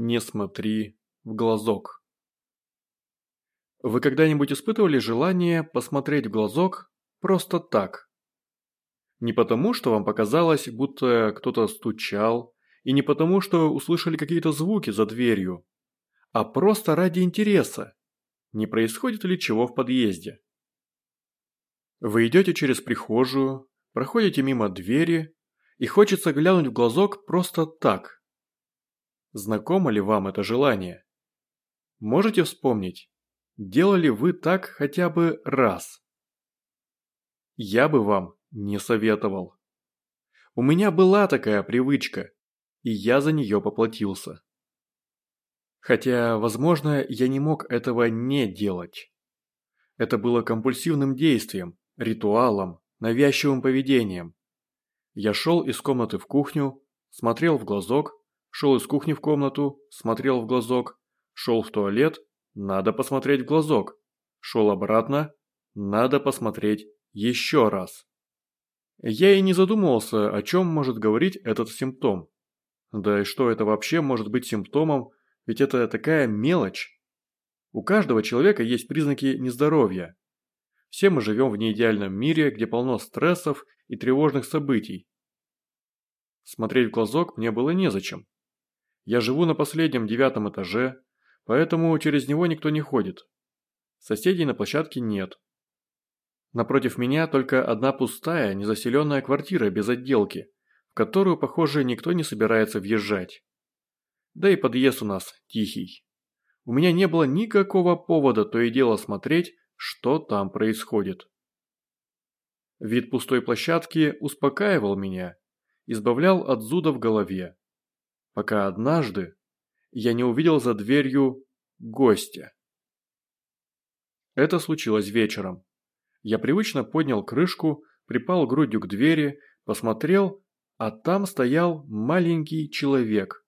Не смотри в глазок. Вы когда-нибудь испытывали желание посмотреть в глазок просто так? Не потому, что вам показалось, будто кто-то стучал, и не потому, что услышали какие-то звуки за дверью, а просто ради интереса, не происходит ли чего в подъезде. Вы идете через прихожую, проходите мимо двери, и хочется глянуть в глазок просто так. Знакомо ли вам это желание? Можете вспомнить, делали вы так хотя бы раз? Я бы вам не советовал. У меня была такая привычка, и я за нее поплатился. Хотя, возможно, я не мог этого не делать. Это было компульсивным действием, ритуалом, навязчивым поведением. Я шел из комнаты в кухню, смотрел в глазок, шел из кухни в комнату, смотрел в глазок, шел в туалет, надо посмотреть в глазок, шел обратно, надо посмотреть еще раз. Я и не задумывался, о чем может говорить этот симптом. Да и что это вообще может быть симптомом, ведь это такая мелочь. У каждого человека есть признаки нездоровья. Все мы живем в неидеальном мире, где полно стрессов и тревожных событий. Смотреть в глазок мне было незачем. Я живу на последнем девятом этаже, поэтому через него никто не ходит. Соседей на площадке нет. Напротив меня только одна пустая, незаселенная квартира без отделки, в которую, похоже, никто не собирается въезжать. Да и подъезд у нас тихий. У меня не было никакого повода то и дело смотреть, что там происходит. Вид пустой площадки успокаивал меня, избавлял от зуда в голове. Пока однажды я не увидел за дверью гостя. Это случилось вечером. Я привычно поднял крышку, припал грудью к двери, посмотрел, а там стоял маленький человек.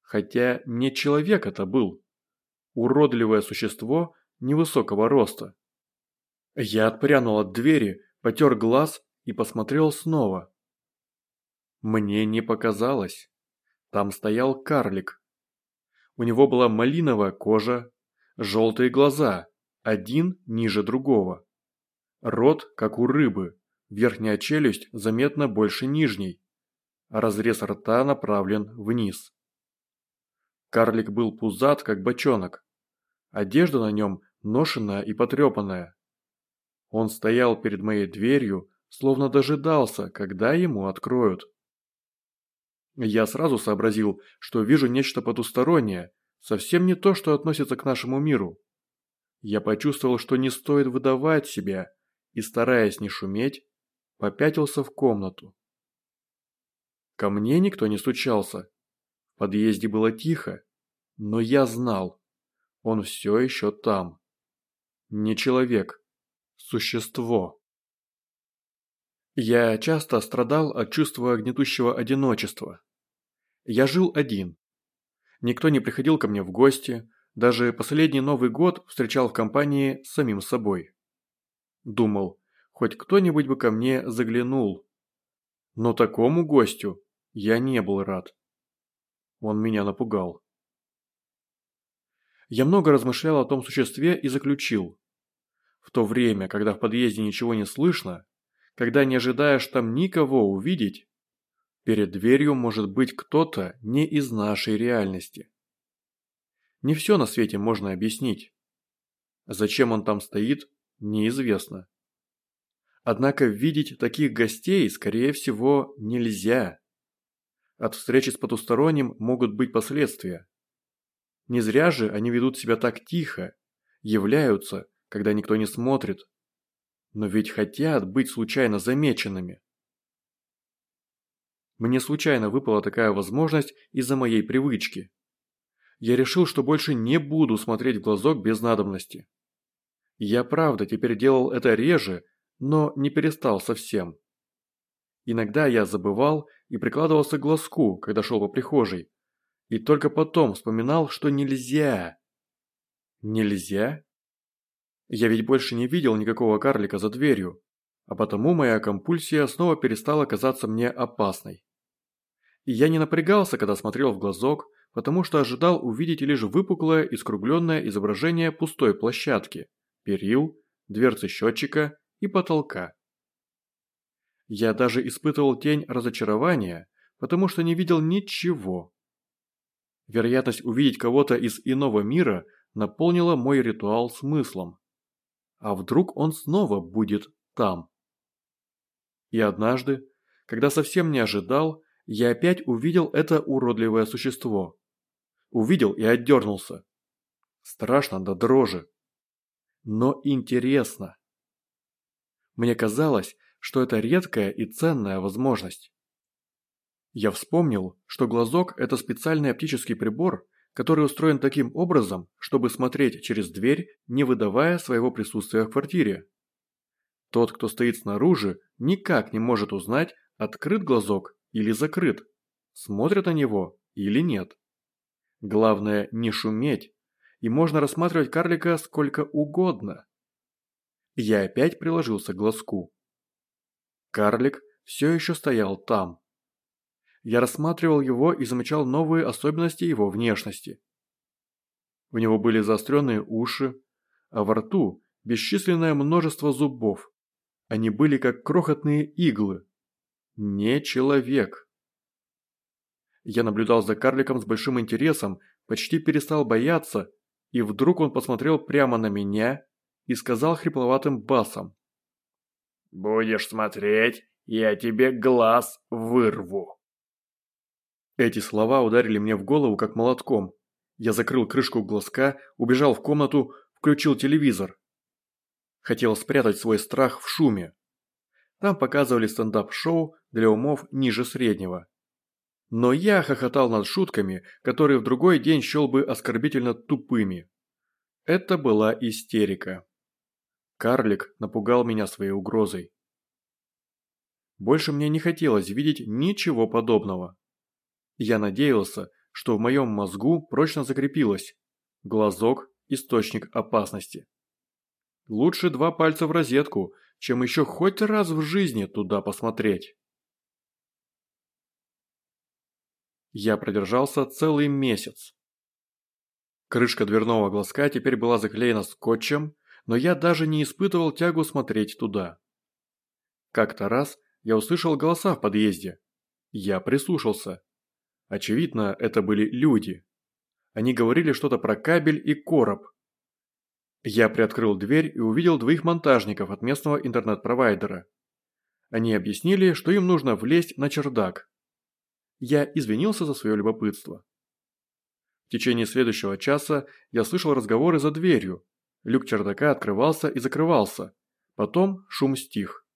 Хотя не человек это был. Уродливое существо невысокого роста. Я отпрянул от двери, потер глаз и посмотрел снова. Мне не показалось. Там стоял карлик. У него была малиновая кожа, желтые глаза, один ниже другого. Рот, как у рыбы, верхняя челюсть заметно больше нижней, а разрез рта направлен вниз. Карлик был пузат, как бочонок. Одежда на нем ношенная и потрепанная. Он стоял перед моей дверью, словно дожидался, когда ему откроют. Я сразу сообразил, что вижу нечто потустороннее, совсем не то, что относится к нашему миру. Я почувствовал, что не стоит выдавать себя, и, стараясь не шуметь, попятился в комнату. Ко мне никто не стучался. В подъезде было тихо, но я знал, он все еще там. Не человек. Существо. Я часто страдал от чувства гнетущего одиночества. Я жил один. Никто не приходил ко мне в гости, даже последний Новый год встречал в компании с самим собой. Думал, хоть кто-нибудь бы ко мне заглянул. Но такому гостю я не был рад. Он меня напугал. Я много размышлял о том существе и заключил. В то время, когда в подъезде ничего не слышно, когда не ожидаешь там никого увидеть, перед дверью может быть кто-то не из нашей реальности. Не все на свете можно объяснить. Зачем он там стоит, неизвестно. Однако видеть таких гостей, скорее всего, нельзя. От встречи с потусторонним могут быть последствия. Не зря же они ведут себя так тихо, являются, когда никто не смотрит. Но ведь хотят быть случайно замеченными. Мне случайно выпала такая возможность из-за моей привычки. Я решил, что больше не буду смотреть в глазок без надобности. Я правда теперь делал это реже, но не перестал совсем. Иногда я забывал и прикладывался к глазку, когда шел по прихожей, и только потом вспоминал, что нельзя. Нельзя? Я ведь больше не видел никакого карлика за дверью, а потому моя компульсия снова перестала казаться мне опасной. И я не напрягался, когда смотрел в глазок, потому что ожидал увидеть лишь выпуклое и скругленное изображение пустой площадки, перил, дверцы счетчика и потолка. Я даже испытывал тень разочарования, потому что не видел ничего. Вероятность увидеть кого-то из иного мира наполнила мой ритуал смыслом. А вдруг он снова будет там? И однажды, когда совсем не ожидал, я опять увидел это уродливое существо. Увидел и отдернулся. Страшно до дрожи. Но интересно. Мне казалось, что это редкая и ценная возможность. Я вспомнил, что глазок – это специальный оптический прибор, который устроен таким образом, чтобы смотреть через дверь, не выдавая своего присутствия в квартире. Тот, кто стоит снаружи, никак не может узнать, открыт глазок или закрыт, смотрят на него или нет. Главное не шуметь, и можно рассматривать карлика сколько угодно. Я опять приложился к глазку. Карлик все еще стоял там. Я рассматривал его и замечал новые особенности его внешности. У него были заостренные уши, а во рту бесчисленное множество зубов. Они были как крохотные иглы, не человек. Я наблюдал за карликом с большим интересом, почти перестал бояться, и вдруг он посмотрел прямо на меня и сказал хрипловатым басом. «Будешь смотреть, я тебе глаз вырву». Эти слова ударили мне в голову как молотком. Я закрыл крышку глазка, убежал в комнату, включил телевизор. Хотел спрятать свой страх в шуме. Там показывали стендап-шоу для умов ниже среднего. Но я хохотал над шутками, которые в другой день счел бы оскорбительно тупыми. Это была истерика. Карлик напугал меня своей угрозой. Больше мне не хотелось видеть ничего подобного. Я надеялся, что в моем мозгу прочно закрепилось. Глазок – источник опасности. Лучше два пальца в розетку, чем еще хоть раз в жизни туда посмотреть. Я продержался целый месяц. Крышка дверного глазка теперь была заклеена скотчем, но я даже не испытывал тягу смотреть туда. Как-то раз я услышал голоса в подъезде. Я прислушался. Очевидно, это были люди. Они говорили что-то про кабель и короб. Я приоткрыл дверь и увидел двоих монтажников от местного интернет-провайдера. Они объяснили, что им нужно влезть на чердак. Я извинился за свое любопытство. В течение следующего часа я слышал разговоры за дверью. Люк чердака открывался и закрывался. Потом шум стих.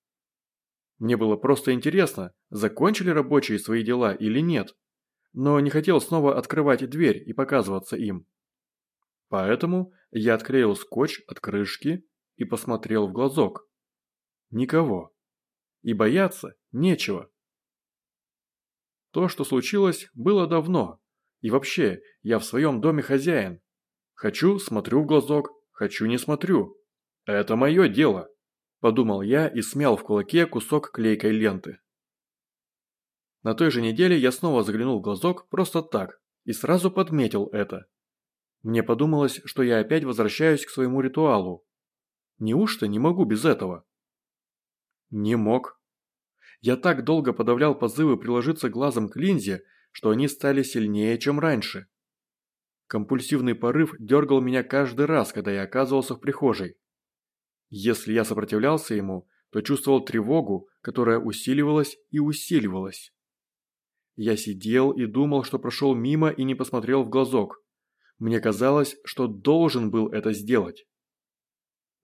Мне было просто интересно, закончили рабочие свои дела или нет. Но не хотел снова открывать дверь и показываться им. Поэтому я отклеил скотч от крышки и посмотрел в глазок. Никого. И бояться нечего. То, что случилось, было давно. И вообще, я в своем доме хозяин. Хочу – смотрю в глазок, хочу – не смотрю. Это мое дело. Подумал я и смял в кулаке кусок клейкой ленты. На той же неделе я снова заглянул в глазок просто так и сразу подметил это. Мне подумалось, что я опять возвращаюсь к своему ритуалу. Неужто не могу без этого? Не мог. Я так долго подавлял позывы приложиться глазом к линзе, что они стали сильнее, чем раньше. Компульсивный порыв дергал меня каждый раз, когда я оказывался в прихожей. Если я сопротивлялся ему, то чувствовал тревогу, которая усиливалась и усиливалась. Я сидел и думал, что прошел мимо и не посмотрел в глазок. Мне казалось, что должен был это сделать.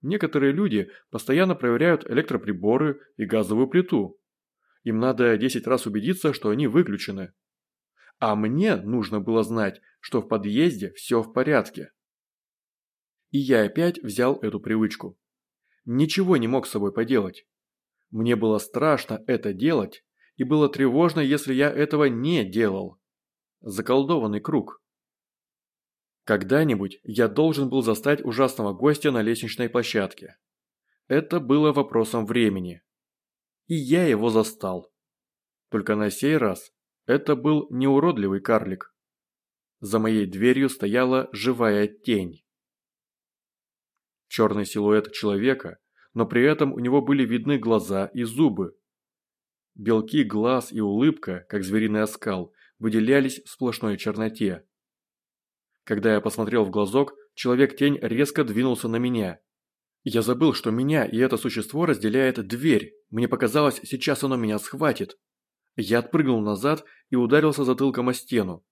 Некоторые люди постоянно проверяют электроприборы и газовую плиту, им надо 10 раз убедиться, что они выключены. А мне нужно было знать, что в подъезде все в порядке. И я опять взял эту привычку. Ничего не мог с собой поделать. Мне было страшно это делать, и было тревожно, если я этого не делал. Заколдованный круг. Когда-нибудь я должен был застать ужасного гостя на лестничной площадке. Это было вопросом времени и я его застал. Только на сей раз это был не уродливый карлик. За моей дверью стояла живая тень. Черный силуэт человека, но при этом у него были видны глаза и зубы. Белки глаз и улыбка, как звериный оскал, выделялись в сплошной черноте. Когда я посмотрел в глазок, человек-тень резко двинулся на меня. Я забыл, что меня и это существо разделяет дверь. Мне показалось, сейчас оно меня схватит. Я отпрыгнул назад и ударился затылком о стену.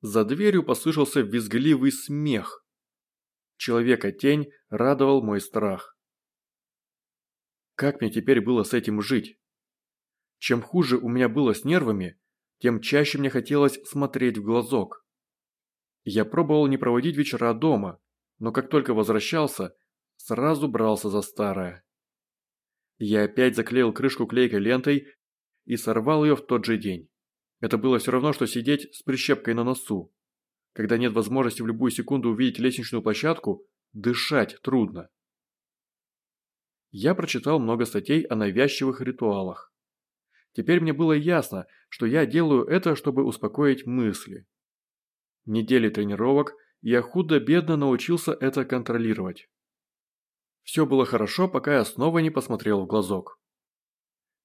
За дверью послышался визгливый смех. Человека-тень радовал мой страх. Как мне теперь было с этим жить? Чем хуже у меня было с нервами, тем чаще мне хотелось смотреть в глазок. Я пробовал не проводить вечера дома, но как только возвращался, сразу брался за старое. Я опять заклеил крышку клейкой лентой и сорвал ее в тот же день. Это было все равно, что сидеть с прищепкой на носу. Когда нет возможности в любую секунду увидеть лестничную площадку, дышать трудно. Я прочитал много статей о навязчивых ритуалах. Теперь мне было ясно, что я делаю это, чтобы успокоить мысли. Недели тренировок я худо-бедно научился это контролировать. Все было хорошо, пока я снова не посмотрел в глазок.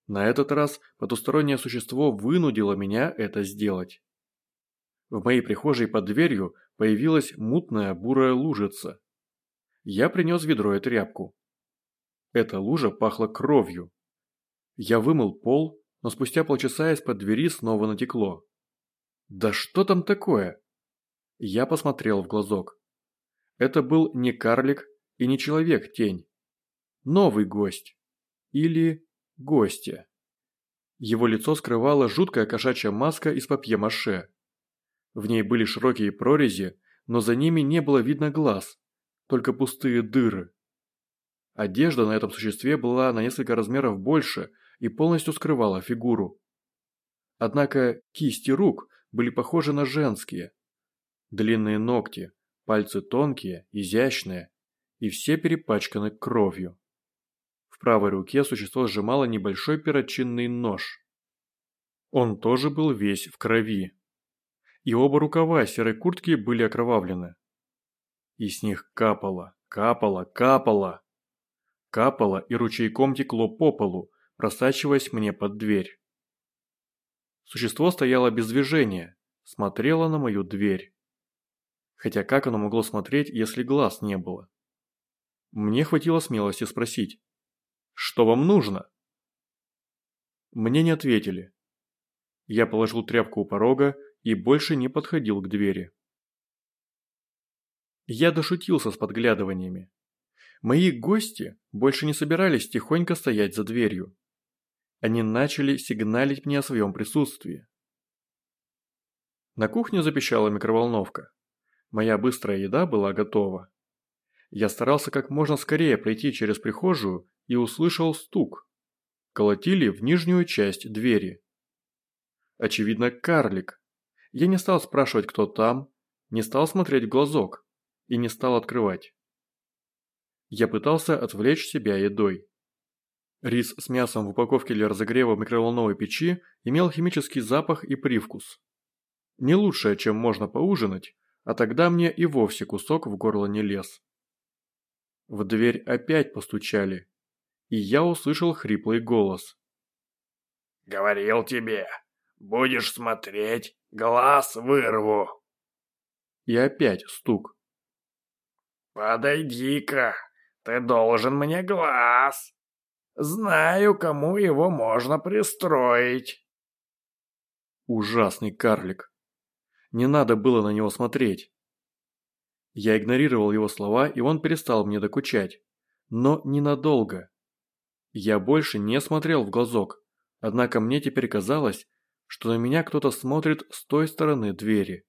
На этот раз потустороннее существо вынудило меня это сделать. В моей прихожей под дверью появилась мутная бурая лужица. Я принес ведро и тряпку. Эта лужа пахла кровью. Я вымыл пол но спустя полчаса из-под двери снова натекло. «Да что там такое?» Я посмотрел в глазок. Это был не карлик и не человек-тень. Новый гость. Или гостья. Его лицо скрывала жуткая кошачья маска из папье-маше. В ней были широкие прорези, но за ними не было видно глаз, только пустые дыры. Одежда на этом существе была на несколько размеров больше и полностью скрывала фигуру. Однако кисти рук были похожи на женские. Длинные ногти, пальцы тонкие, изящные, и все перепачканы кровью. В правой руке существо сжимало небольшой перочинный нож. Он тоже был весь в крови. И оба рукава серой куртки были окровавлены. И с них капало, капало, капало. Капало и ручейком текло по полу, просачиваясь мне под дверь. Существо стояло без движения, смотрело на мою дверь. Хотя как оно могло смотреть, если глаз не было? Мне хватило смелости спросить. «Что вам нужно?» Мне не ответили. Я положил тряпку у порога и больше не подходил к двери. Я дошутился с подглядываниями. Мои гости больше не собирались тихонько стоять за дверью они начали сигналить мне о своем присутствии. На кухне запищала микроволновка. Моя быстрая еда была готова. Я старался как можно скорее пройти через прихожую и услышал стук. Колотили в нижнюю часть двери. Очевидно, карлик. Я не стал спрашивать, кто там, не стал смотреть в глазок и не стал открывать. Я пытался отвлечь себя едой. Рис с мясом в упаковке для разогрева микроволновой печи имел химический запах и привкус. Не лучшее, чем можно поужинать, а тогда мне и вовсе кусок в горло не лез. В дверь опять постучали, и я услышал хриплый голос. «Говорил тебе, будешь смотреть, глаз вырву!» И опять стук. «Подойди-ка, ты должен мне глаз!» Знаю, кому его можно пристроить. Ужасный карлик. Не надо было на него смотреть. Я игнорировал его слова, и он перестал мне докучать. Но ненадолго. Я больше не смотрел в глазок, однако мне теперь казалось, что на меня кто-то смотрит с той стороны двери.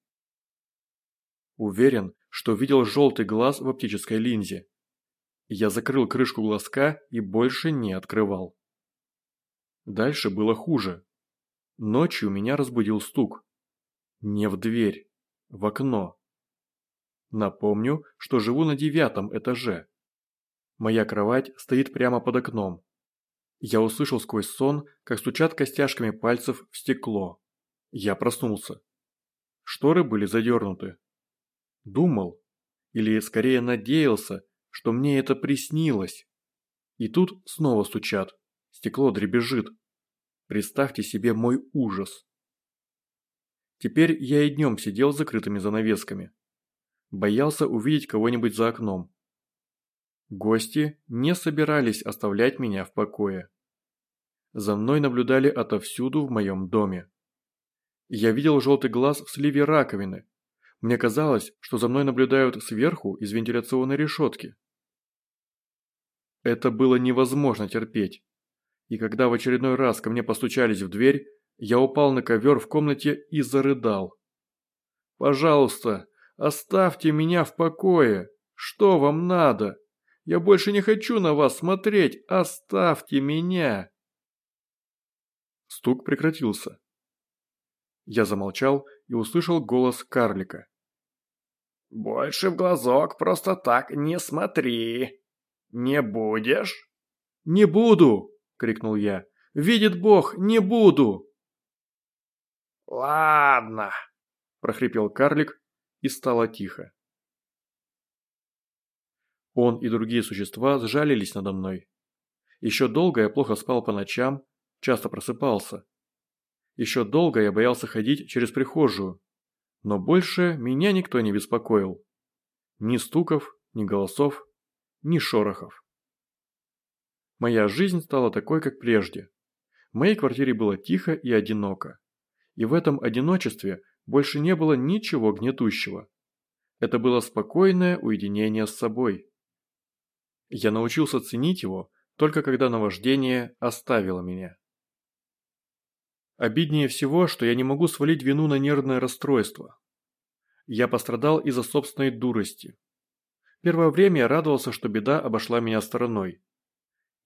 Уверен, что видел желтый глаз в оптической линзе. Я закрыл крышку глазка и больше не открывал. Дальше было хуже. Ночью меня разбудил стук. Не в дверь, в окно. Напомню, что живу на девятом этаже. Моя кровать стоит прямо под окном. Я услышал сквозь сон, как стучат костяшками пальцев в стекло. Я проснулся. Шторы были задернуты. Думал, или скорее надеялся, что мне это приснилось. И тут снова стучат, стекло дребезжит. Представьте себе мой ужас. Теперь я и днем сидел с закрытыми занавесками. Боялся увидеть кого-нибудь за окном. Гости не собирались оставлять меня в покое. За мной наблюдали отовсюду в моем доме. Я видел желтый глаз в сливе раковины. Мне казалось, что за мной наблюдают сверху из вентиляционной решетки. Это было невозможно терпеть. И когда в очередной раз ко мне постучались в дверь, я упал на ковер в комнате и зарыдал. «Пожалуйста, оставьте меня в покое! Что вам надо? Я больше не хочу на вас смотреть! Оставьте меня!» Стук прекратился. Я замолчал и услышал голос карлика. «Больше в глазок просто так не смотри. Не будешь?» «Не буду!» – крикнул я. «Видит Бог, не буду!» «Ладно!» – прохрипел карлик, и стало тихо. Он и другие существа сжалились надо мной. Еще долго я плохо спал по ночам, часто просыпался. Еще долго я боялся ходить через прихожую, но больше меня никто не беспокоил. Ни стуков, ни голосов, ни шорохов. Моя жизнь стала такой, как прежде. В моей квартире было тихо и одиноко. И в этом одиночестве больше не было ничего гнетущего. Это было спокойное уединение с собой. Я научился ценить его, только когда наваждение оставило меня. Обиднее всего, что я не могу свалить вину на нервное расстройство. Я пострадал из-за собственной дурости. Первое время я радовался, что беда обошла меня стороной.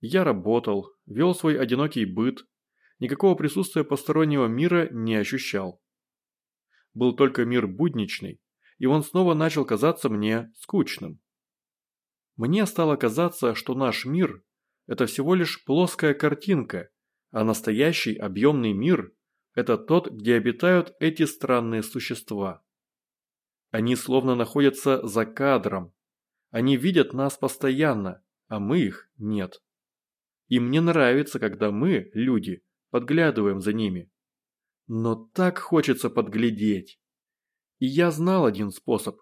Я работал, вел свой одинокий быт, никакого присутствия постороннего мира не ощущал. Был только мир будничный, и он снова начал казаться мне скучным. Мне стало казаться, что наш мир – это всего лишь плоская картинка, а настоящий объемный мир – это тот, где обитают эти странные существа. Они словно находятся за кадром. Они видят нас постоянно, а мы их нет. Им не нравится, когда мы, люди, подглядываем за ними. Но так хочется подглядеть. И я знал один способ.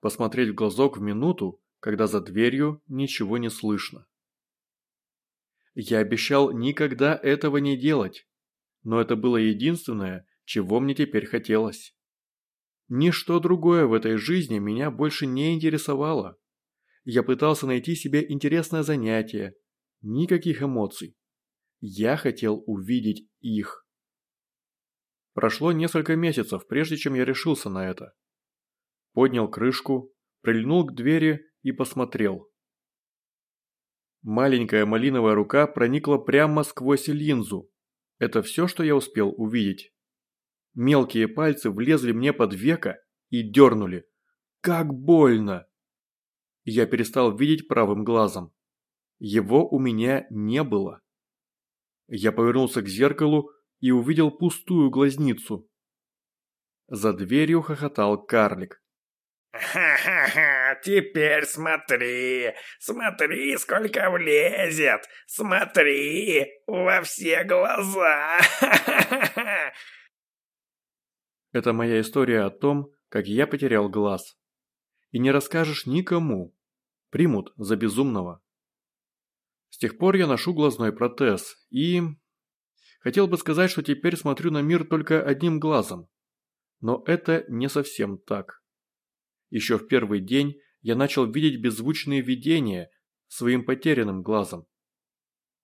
Посмотреть в глазок в минуту, когда за дверью ничего не слышно. Я обещал никогда этого не делать, но это было единственное, чего мне теперь хотелось. Ничто другое в этой жизни меня больше не интересовало. Я пытался найти себе интересное занятие, никаких эмоций. Я хотел увидеть их. Прошло несколько месяцев, прежде чем я решился на это. Поднял крышку, прильнул к двери и посмотрел. Маленькая малиновая рука проникла прямо сквозь линзу. Это все, что я успел увидеть. Мелкие пальцы влезли мне под веко и дернули. Как больно! Я перестал видеть правым глазом. Его у меня не было. Я повернулся к зеркалу и увидел пустую глазницу. За дверью хохотал карлик. «Ха-ха-ха, теперь смотри, смотри, сколько влезет, смотри, во все глаза, ха-ха-ха!» Это моя история о том, как я потерял глаз. И не расскажешь никому. Примут за безумного. С тех пор я ношу глазной протез и... Хотел бы сказать, что теперь смотрю на мир только одним глазом. Но это не совсем так. Еще в первый день я начал видеть беззвучные видения своим потерянным глазом.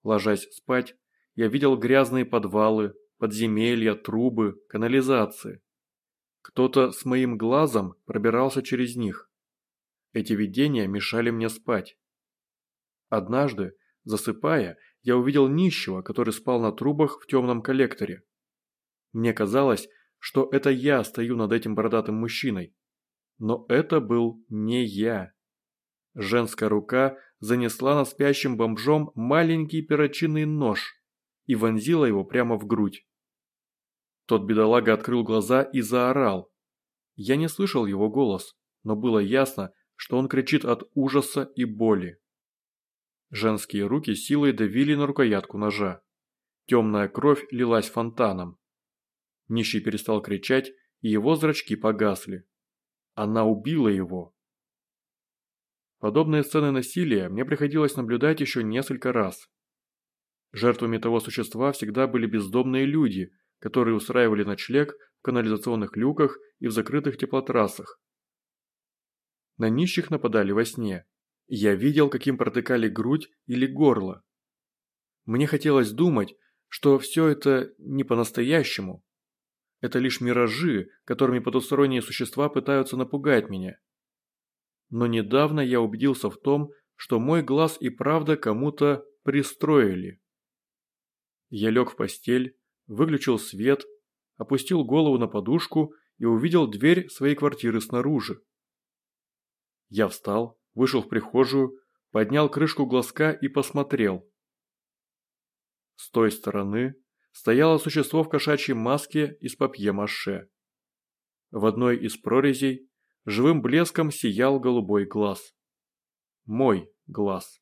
Ложась спать, я видел грязные подвалы, подземелья, трубы, канализации. Кто-то с моим глазом пробирался через них. Эти видения мешали мне спать. Однажды, засыпая, я увидел нищего, который спал на трубах в темном коллекторе. Мне казалось, что это я стою над этим бородатым мужчиной. Но это был не я. Женская рука занесла над спящим бомжом маленький перочинный нож и вонзила его прямо в грудь. Тот бедолага открыл глаза и заорал. Я не слышал его голос, но было ясно, что он кричит от ужаса и боли. Женские руки силой давили на рукоятку ножа. Темная кровь лилась фонтаном. Нищий перестал кричать, и его зрачки погасли. Она убила его. Подобные сцены насилия мне приходилось наблюдать еще несколько раз. Жертвами того существа всегда были бездомные люди, которые устраивали ночлег в канализационных люках и в закрытых теплотрассах. На нищих нападали во сне. Я видел, каким протыкали грудь или горло. Мне хотелось думать, что все это не по-настоящему. Это лишь миражи, которыми потусторонние существа пытаются напугать меня. Но недавно я убедился в том, что мой глаз и правда кому-то пристроили. Я лег в постель, выключил свет, опустил голову на подушку и увидел дверь своей квартиры снаружи. Я встал, вышел в прихожую, поднял крышку глазка и посмотрел. С той стороны стояло существо в кошачьей маске из папье-маше. В одной из прорезей живым блеском сиял голубой глаз. Мой глаз.